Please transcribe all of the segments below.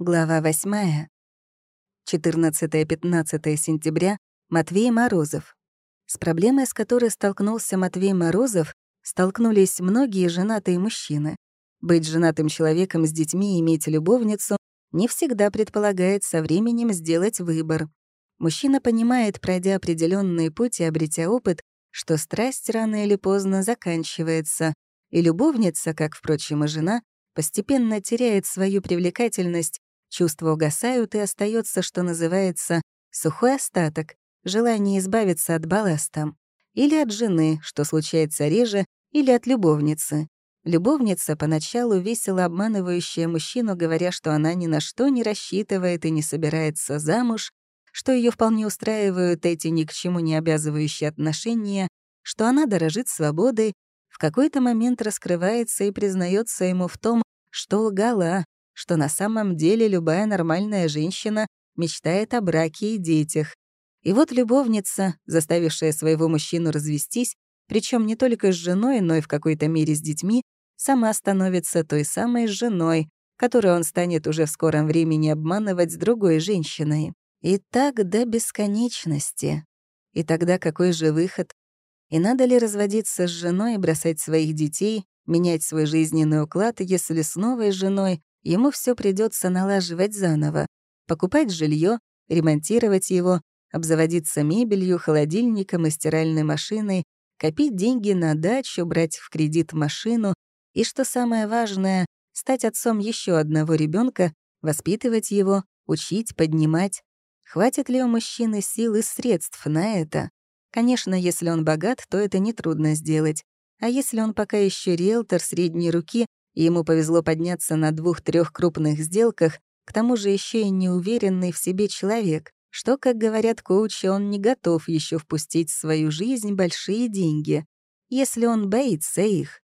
Глава 8. 14-15 сентября. Матвей Морозов. С проблемой, с которой столкнулся Матвей Морозов, столкнулись многие женатые мужчины. Быть женатым человеком с детьми и иметь любовницу не всегда предполагает со временем сделать выбор. Мужчина понимает, пройдя определенный путь и обретя опыт, что страсть рано или поздно заканчивается, и любовница, как, впрочем, и жена, постепенно теряет свою привлекательность Чувства угасают, и остается, что называется, сухой остаток, желание избавиться от балласта. Или от жены, что случается реже, или от любовницы. Любовница, поначалу весело обманывающая мужчину, говоря, что она ни на что не рассчитывает и не собирается замуж, что ее вполне устраивают эти ни к чему не обязывающие отношения, что она дорожит свободой, в какой-то момент раскрывается и признается ему в том, что лгала, что на самом деле любая нормальная женщина мечтает о браке и детях. И вот любовница, заставившая своего мужчину развестись, причем не только с женой, но и в какой-то мере с детьми, сама становится той самой женой, которую он станет уже в скором времени обманывать с другой женщиной. И так до бесконечности. И тогда какой же выход? И надо ли разводиться с женой бросать своих детей, менять свой жизненный уклад, если с новой женой ему все придется налаживать заново, покупать жилье, ремонтировать его, обзаводиться мебелью, холодильником и стиральной машиной, копить деньги на дачу, брать в кредит машину и, что самое важное, стать отцом еще одного ребенка, воспитывать его, учить, поднимать. Хватит ли у мужчины сил и средств на это? Конечно, если он богат, то это нетрудно сделать. А если он пока еще риэлтор средней руки, Ему повезло подняться на двух-трех крупных сделках, к тому же еще и неуверенный в себе человек, что, как говорят коучи, он не готов еще впустить в свою жизнь большие деньги, если он боится их.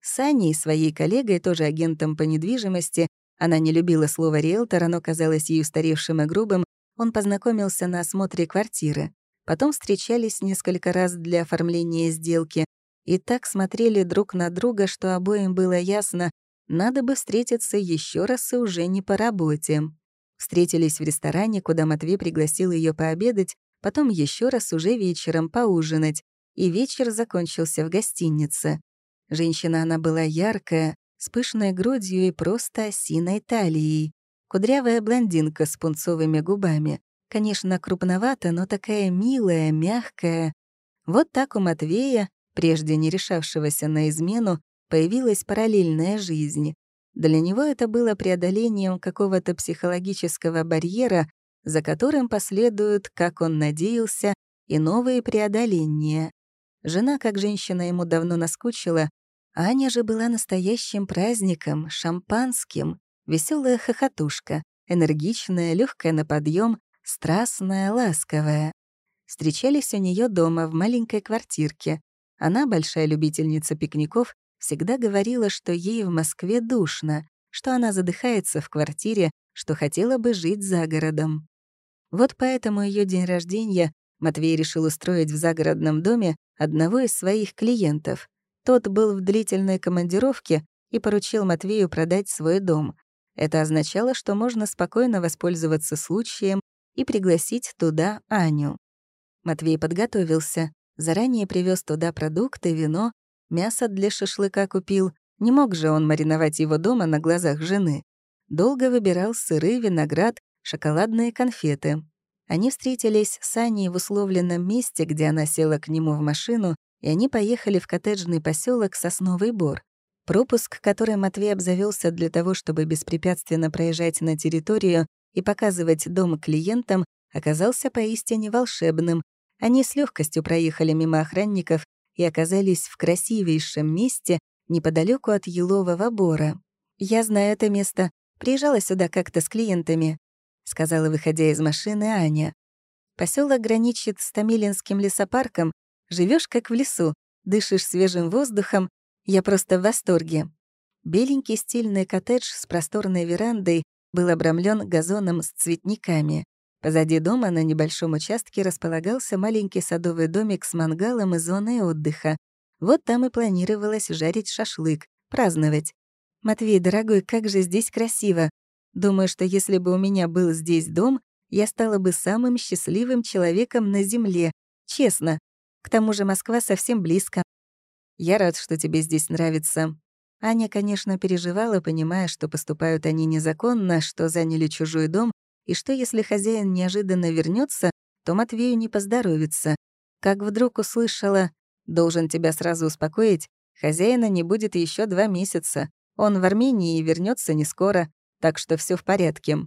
С Аней, своей коллегой, тоже агентом по недвижимости, она не любила слово «риэлтор», оно казалось ей устаревшим и грубым, он познакомился на осмотре квартиры. Потом встречались несколько раз для оформления сделки, и так смотрели друг на друга, что обоим было ясно, надо бы встретиться еще раз и уже не по работе. Встретились в ресторане, куда Матвей пригласил ее пообедать, потом еще раз уже вечером поужинать, и вечер закончился в гостинице. Женщина она была яркая, с пышной грудью и просто осиной талией. Кудрявая блондинка с пунцовыми губами. Конечно, крупновата, но такая милая, мягкая. Вот так у Матвея прежде не решавшегося на измену, появилась параллельная жизнь. Для него это было преодолением какого-то психологического барьера, за которым последуют, как он надеялся, и новые преодоления. Жена, как женщина, ему давно наскучила, Аня же была настоящим праздником, шампанским, веселая хохотушка, энергичная, легкая на подъем, страстная, ласковая. Встречались у нее дома в маленькой квартирке. Она, большая любительница пикников, всегда говорила, что ей в Москве душно, что она задыхается в квартире, что хотела бы жить за городом. Вот поэтому ее день рождения Матвей решил устроить в загородном доме одного из своих клиентов. Тот был в длительной командировке и поручил Матвею продать свой дом. Это означало, что можно спокойно воспользоваться случаем и пригласить туда Аню. Матвей подготовился. Заранее привез туда продукты, вино, мясо для шашлыка купил. Не мог же он мариновать его дома на глазах жены. Долго выбирал сыры, виноград, шоколадные конфеты. Они встретились с Аней в условленном месте, где она села к нему в машину, и они поехали в коттеджный поселок Сосновый Бор. Пропуск, который Матвей обзавелся для того, чтобы беспрепятственно проезжать на территорию и показывать дом клиентам, оказался поистине волшебным, они с легкостью проехали мимо охранников и оказались в красивейшем месте неподалеку от елового бора. «Я знаю это место. Приезжала сюда как-то с клиентами», — сказала, выходя из машины Аня. Поселок граничит с Томилинским лесопарком. Живешь как в лесу, дышишь свежим воздухом. Я просто в восторге. Беленький стильный коттедж с просторной верандой был обрамлен газоном с цветниками. Позади дома на небольшом участке располагался маленький садовый домик с мангалом и зоной отдыха. Вот там и планировалось жарить шашлык, праздновать. «Матвей, дорогой, как же здесь красиво! Думаю, что если бы у меня был здесь дом, я стала бы самым счастливым человеком на Земле. Честно. К тому же Москва совсем близко. Я рад, что тебе здесь нравится. Аня, конечно, переживала, понимая, что поступают они незаконно, что заняли чужой дом, и что если хозяин неожиданно вернется, то Матвею не поздоровится. Как вдруг услышала «Должен тебя сразу успокоить, хозяина не будет еще два месяца. Он в Армении и вернется не скоро так что все в порядке».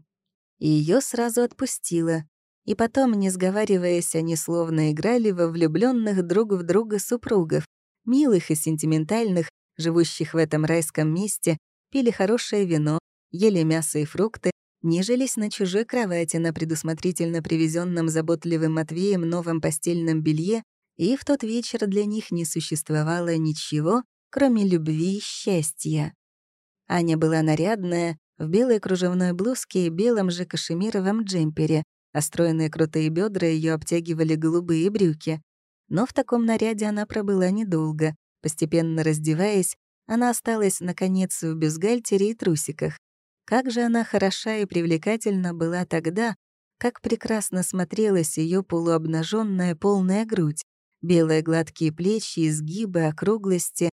И ее сразу отпустила. И потом, не сговариваясь, они словно играли во влюбленных друг в друга супругов, милых и сентиментальных, живущих в этом райском месте, пили хорошее вино, ели мясо и фрукты, нежились на чужой кровати на предусмотрительно привезенном заботливым Матвеем новом постельном белье, и в тот вечер для них не существовало ничего, кроме любви и счастья. Аня была нарядная, в белой кружевной блузке и белом же кашемировом джемпере, а крутые бедра ее обтягивали голубые брюки. Но в таком наряде она пробыла недолго. Постепенно раздеваясь, она осталась, наконец, в бюстгальтере и трусиках. Как же она хороша и привлекательна была тогда, как прекрасно смотрелась ее полуобнаженная полная грудь, белые гладкие плечи, изгибы, округлости.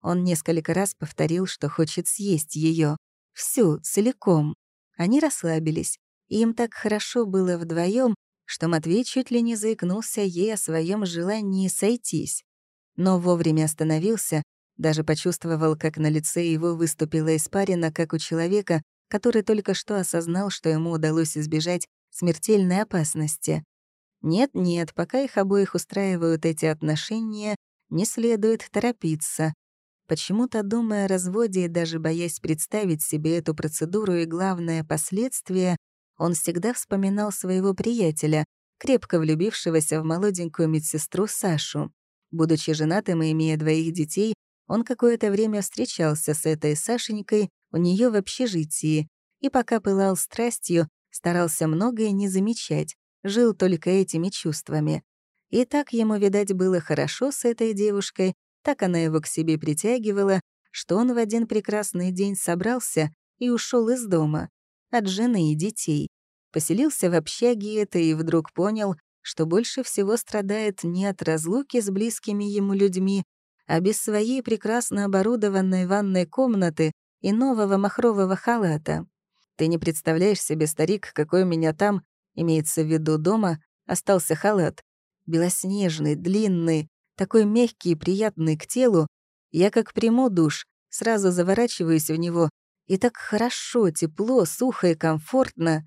Он несколько раз повторил, что хочет съесть ее. Всю, целиком. Они расслабились, и им так хорошо было вдвоем, что Матвей чуть ли не заикнулся ей о своем желании сойтись. Но вовремя остановился, даже почувствовал, как на лице его выступила испарина, как у человека, который только что осознал, что ему удалось избежать смертельной опасности. Нет-нет, пока их обоих устраивают эти отношения, не следует торопиться. Почему-то, думая о разводе и даже боясь представить себе эту процедуру и, главное, последствия, он всегда вспоминал своего приятеля, крепко влюбившегося в молоденькую медсестру Сашу. Будучи женатым и имея двоих детей, он какое-то время встречался с этой Сашенькой у нее в общежитии и пока пылал страстью, старался многое не замечать, жил только этими чувствами. И так ему, видать, было хорошо с этой девушкой, так она его к себе притягивала, что он в один прекрасный день собрался и ушел из дома, от жены и детей. Поселился в общаге это и вдруг понял, что больше всего страдает не от разлуки с близкими ему людьми, а без своей прекрасно оборудованной ванной комнаты и нового махрового халата. Ты не представляешь себе, старик, какой у меня там, имеется в виду дома, остался халат. Белоснежный, длинный, такой мягкий и приятный к телу, я как приму душ, сразу заворачиваюсь в него, и так хорошо, тепло, сухо и комфортно.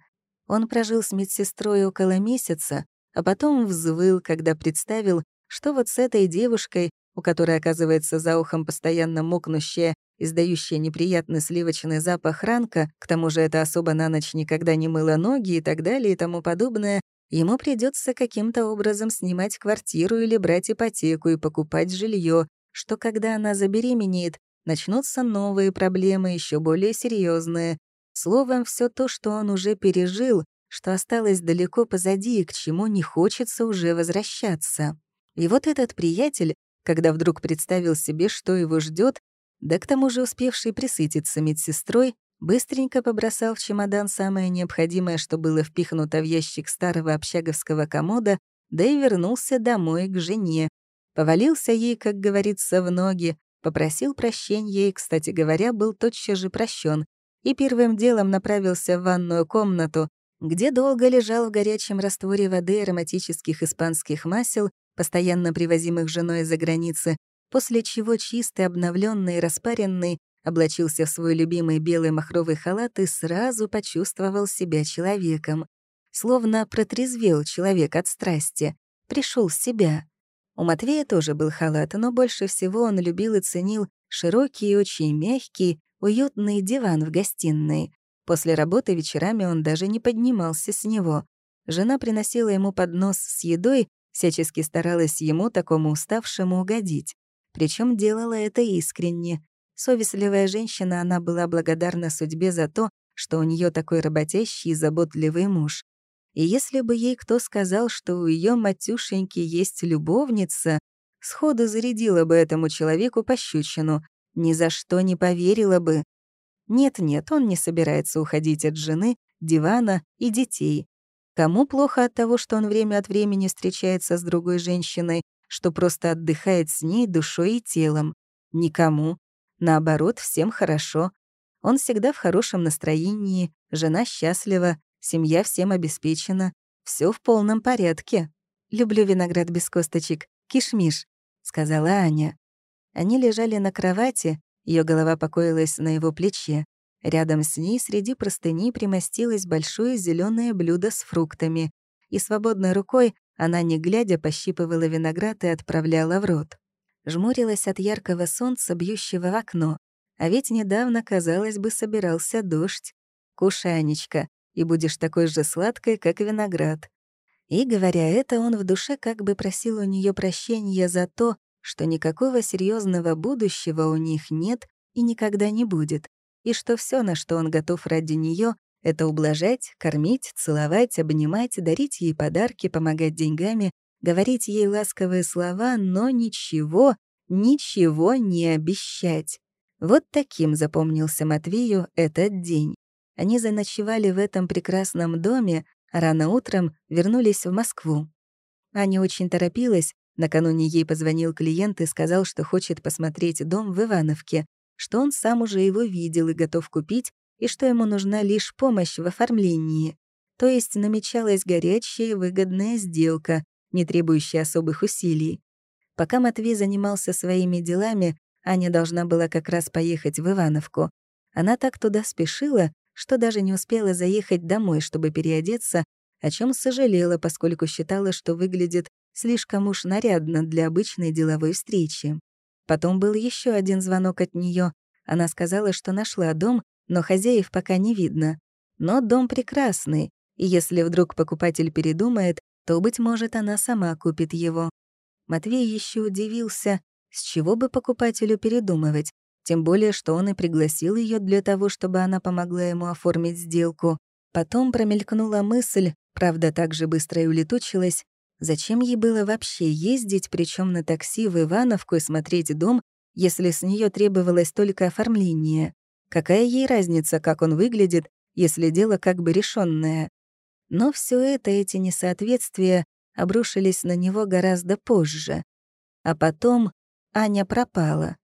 Он прожил с медсестрой около месяца, а потом взвыл, когда представил, что вот с этой девушкой, у которой, оказывается, за ухом постоянно мокнущая, издающая неприятный сливочный запах ранка, к тому же это особо на ночь никогда не мыла ноги и так далее и тому подобное, ему придется каким-то образом снимать квартиру или брать ипотеку и покупать жилье, что когда она забеременеет, начнутся новые проблемы, еще более серьезные. Словом, все то, что он уже пережил, что осталось далеко позади и к чему не хочется уже возвращаться. И вот этот приятель, когда вдруг представил себе, что его ждет, да к тому же успевший присытиться медсестрой, Быстренько побросал в чемодан самое необходимое, что было впихнуто в ящик старого общаговского комода, да и вернулся домой к жене. Повалился ей, как говорится, в ноги, попросил прощения и, кстати говоря, был тотчас же прощен, и первым делом направился в ванную комнату, где долго лежал в горячем растворе воды ароматических испанских масел, постоянно привозимых женой из-за границы, после чего чистый, обновленный распаренный облачился в свой любимый белый махровый халат и сразу почувствовал себя человеком. Словно протрезвел человек от страсти, пришел в себя. У Матвея тоже был халат, но больше всего он любил и ценил широкий и очень мягкий, уютный диван в гостиной. После работы вечерами он даже не поднимался с него. Жена приносила ему поднос с едой, всячески старалась ему, такому уставшему, угодить. Причем делала это искренне. Совестливая женщина, она была благодарна судьбе за то, что у нее такой работящий и заботливый муж. И если бы ей кто сказал, что у ее матюшеньки есть любовница, сходу зарядила бы этому человеку пощечину, ни за что не поверила бы. Нет-нет, он не собирается уходить от жены, дивана и детей. Кому плохо от того, что он время от времени встречается с другой женщиной, что просто отдыхает с ней душой и телом? Никому. Наоборот, всем хорошо. Он всегда в хорошем настроении, жена счастлива, семья всем обеспечена, все в полном порядке. «Люблю виноград без косточек, кишмиш», — сказала Аня. Они лежали на кровати, ее голова покоилась на его плече. Рядом с ней среди простыней примостилось большое зеленое блюдо с фруктами, и свободной рукой она, не глядя, пощипывала виноград и отправляла в рот. Жмурилась от яркого солнца, бьющего в окно. А ведь недавно, казалось бы, собирался дождь. Кушай, Анечка, и будешь такой же сладкой, как виноград. И, говоря это, он в душе как бы просил у нее прощения за то, что никакого серьезного будущего у них нет и никогда не будет, и что все, на что он готов ради нее, это ублажать, кормить, целовать, обнимать, дарить ей подарки, помогать деньгами, говорить ей ласковые слова, но ничего, ничего не обещать. Вот таким запомнился Матвею этот день. Они заночевали в этом прекрасном доме, а рано утром вернулись в Москву. Аня очень торопилась, накануне ей позвонил клиент и сказал, что хочет посмотреть дом в Ивановке, что он сам уже его видел и готов купить, и что ему нужна лишь помощь в оформлении. То есть намечалась горячая и выгодная сделка, не требующая особых усилий. Пока Матвей занимался своими делами, Аня должна была как раз поехать в Ивановку. Она так туда спешила, что даже не успела заехать домой, чтобы переодеться, о чем сожалела, поскольку считала, что выглядит слишком уж нарядно для обычной деловой встречи. Потом был еще один звонок от нее. Она сказала, что нашла дом, но хозяев пока не видно. Но дом прекрасный, и если вдруг покупатель передумает, то, быть может, она сама купит его. Матвей еще удивился, с чего бы покупателю передумывать, тем более, что он и пригласил ее для того, чтобы она помогла ему оформить сделку. Потом промелькнула мысль, правда, так же быстро и улетучилась, зачем ей было вообще ездить, причем на такси в Ивановку и смотреть дом, если с нее требовалось только оформление. Какая ей разница, как он выглядит, если дело как бы решенное? Но все это, эти несоответствия, обрушились на него гораздо позже. А потом Аня пропала.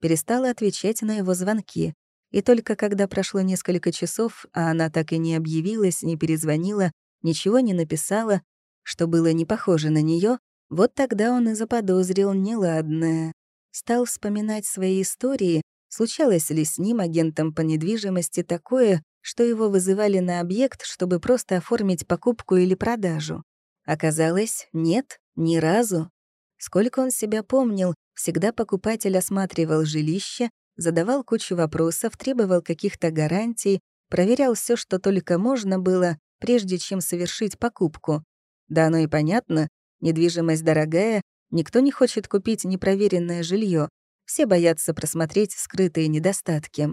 Перестала отвечать на его звонки. И только когда прошло несколько часов, а она так и не объявилась, не перезвонила, ничего не написала, что было не похоже на нее, вот тогда он и заподозрил неладное. Стал вспоминать свои истории, случалось ли с ним, агентом по недвижимости, такое, что его вызывали на объект, чтобы просто оформить покупку или продажу. Оказалось, нет, ни разу. Сколько он себя помнил, всегда покупатель осматривал жилище, задавал кучу вопросов, требовал каких-то гарантий, проверял все, что только можно было, прежде чем совершить покупку. Да оно и понятно, недвижимость дорогая, никто не хочет купить непроверенное жилье, все боятся просмотреть скрытые недостатки.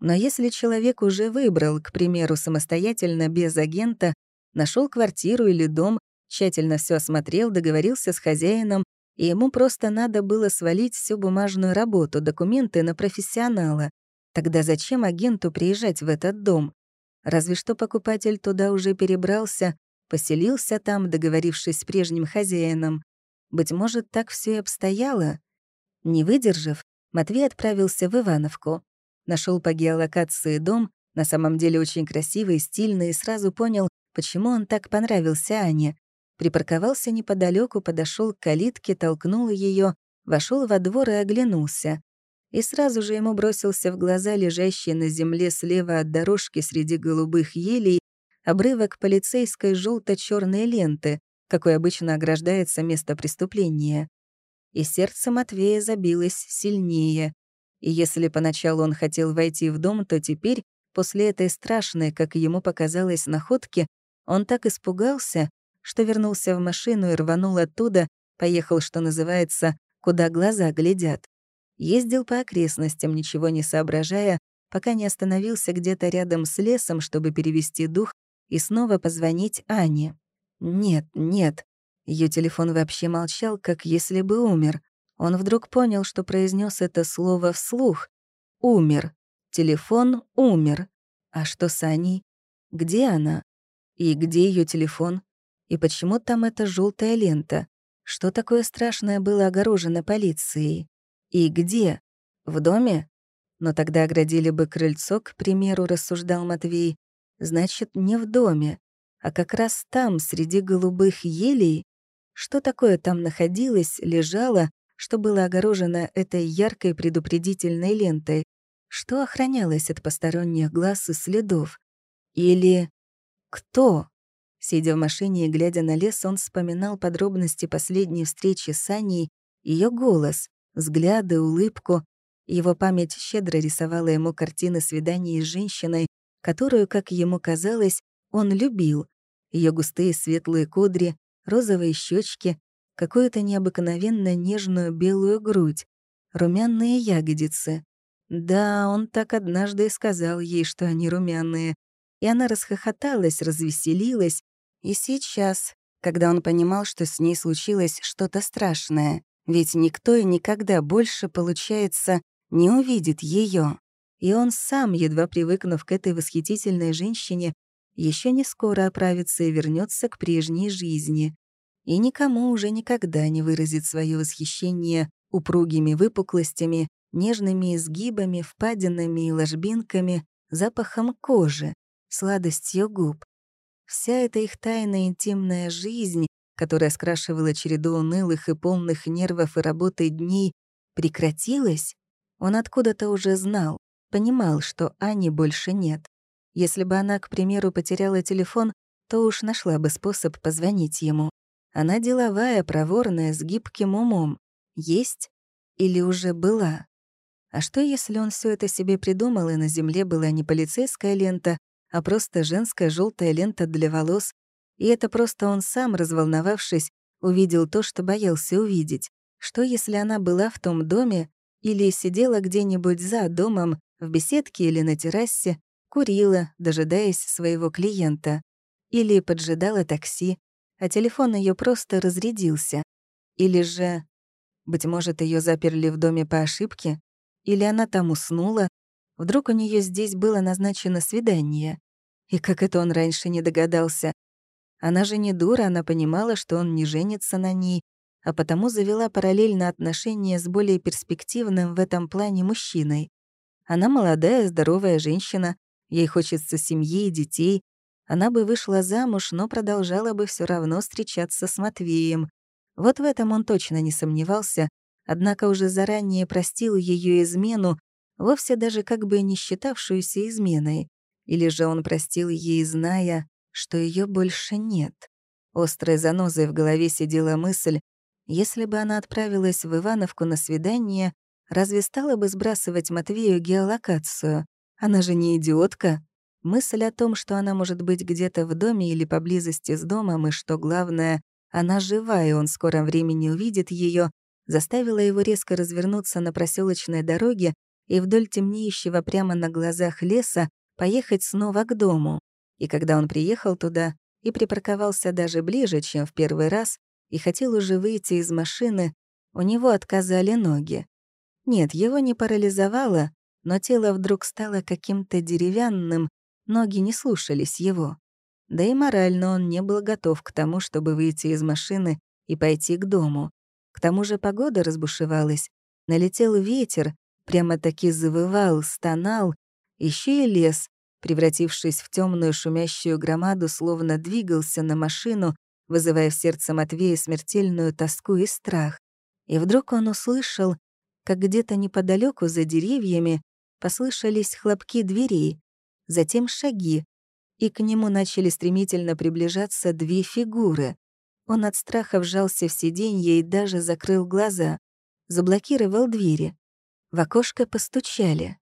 Но если человек уже выбрал, к примеру, самостоятельно, без агента, нашел квартиру или дом, тщательно все осмотрел, договорился с хозяином, и ему просто надо было свалить всю бумажную работу, документы на профессионала. Тогда зачем агенту приезжать в этот дом? Разве что покупатель туда уже перебрался, поселился там, договорившись с прежним хозяином. Быть может, так все и обстояло. Не выдержав, Матвей отправился в Ивановку. Нашел по геолокации дом, на самом деле очень красивый, стильный, и сразу понял, почему он так понравился Ане припарковался неподалеку, подошел к калитке, толкнул ее, вошел во двор и оглянулся. И сразу же ему бросился в глаза лежащий на земле слева от дорожки среди голубых елей обрывок полицейской желто черной ленты, какой обычно ограждается место преступления. И сердце Матвея забилось сильнее. И если поначалу он хотел войти в дом, то теперь, после этой страшной, как ему показалось, находки, он так испугался, что вернулся в машину и рванул оттуда, поехал, что называется, куда глаза глядят. Ездил по окрестностям, ничего не соображая, пока не остановился где-то рядом с лесом, чтобы перевести дух и снова позвонить Ане. Нет, нет. Ее телефон вообще молчал, как если бы умер. Он вдруг понял, что произнес это слово вслух. «Умер». Телефон умер. А что с Аней? Где она? И где ее телефон? И почему там эта желтая лента? Что такое страшное было огорожено полицией? И где? В доме? Но тогда оградили бы крыльцо, к примеру, рассуждал Матвей. Значит, не в доме, а как раз там, среди голубых елей. Что такое там находилось, лежало, что было огорожено этой яркой предупредительной лентой? Что охранялось от посторонних глаз и следов? Или кто? Сидя в машине и глядя на лес, он вспоминал подробности последней встречи с Аней, ее голос, взгляды, улыбку. Его память щедро рисовала ему картины свиданий с женщиной, которую, как ему казалось, он любил. Ее густые светлые кудри, розовые щечки, какую-то необыкновенно нежную белую грудь, румяные ягодицы. Да, он так однажды и сказал ей, что они румяные. И она расхохоталась, развеселилась. И сейчас, когда он понимал, что с ней случилось что-то страшное, ведь никто и никогда больше, получается, не увидит ее. И он сам, едва привыкнув к этой восхитительной женщине, еще не скоро оправится и вернется к прежней жизни. И никому уже никогда не выразит свое восхищение упругими выпуклостями, нежными изгибами, впадинами и ложбинками, запахом кожи, сладостью губ. Вся эта их тайная интимная жизнь, которая скрашивала череду унылых и полных нервов и работы дней, прекратилась, он откуда-то уже знал, понимал, что Ани больше нет. Если бы она, к примеру, потеряла телефон, то уж нашла бы способ позвонить ему. Она деловая, проворная, с гибким умом. Есть или уже была? А что, если он все это себе придумал, и на земле была не полицейская лента, а просто женская желтая лента для волос, и это просто он сам, разволновавшись, увидел то, что боялся увидеть? Что, если она была в том доме или сидела где-нибудь за домом, в беседке или на террасе, курила, дожидаясь своего клиента, или поджидала такси, а телефон ее просто разрядился, или же, быть может, ее заперли в доме по ошибке, или она там уснула, вдруг у нее здесь было назначено свидание. И как это он раньше не догадался? Она же не дура, она понимала, что он не женится на ней, а потому завела параллельно отношения с более перспективным в этом плане мужчиной. Она молодая, здоровая женщина, ей хочется семьи и детей. Она бы вышла замуж, но продолжала бы все равно встречаться с Матвеем. Вот в этом он точно не сомневался, однако уже заранее простил ее измену, вовсе даже как бы не считавшуюся изменой. Или же он простил ей, зная, что ее больше нет. Острой занозой в голове сидела мысль, если бы она отправилась в Ивановку на свидание, Разве стала бы сбрасывать Матвею геолокацию? Она же не идиотка. Мысль о том, что она может быть где-то в доме или поблизости с домом, и что главное, она жива, и он в скором времени увидит ее, заставила его резко развернуться на проселочной дороге и вдоль темнеющего прямо на глазах леса поехать снова к дому. И когда он приехал туда и припарковался даже ближе, чем в первый раз, и хотел уже выйти из машины, у него отказали ноги. Нет, его не парализовало, но тело вдруг стало каким-то деревянным, ноги не слушались его. Да и морально он не был готов к тому, чтобы выйти из машины и пойти к дому. К тому же погода разбушевалась, налетел ветер, прямо-таки завывал, стонал, еще и лес, превратившись в темную шумящую громаду, словно двигался на машину, вызывая в сердце Матвея смертельную тоску и страх. И вдруг он услышал, как где-то неподалеку за деревьями послышались хлопки дверей, затем шаги, и к нему начали стремительно приближаться две фигуры. Он от страха вжался в сиденье и даже закрыл глаза, заблокировал двери. В окошко постучали.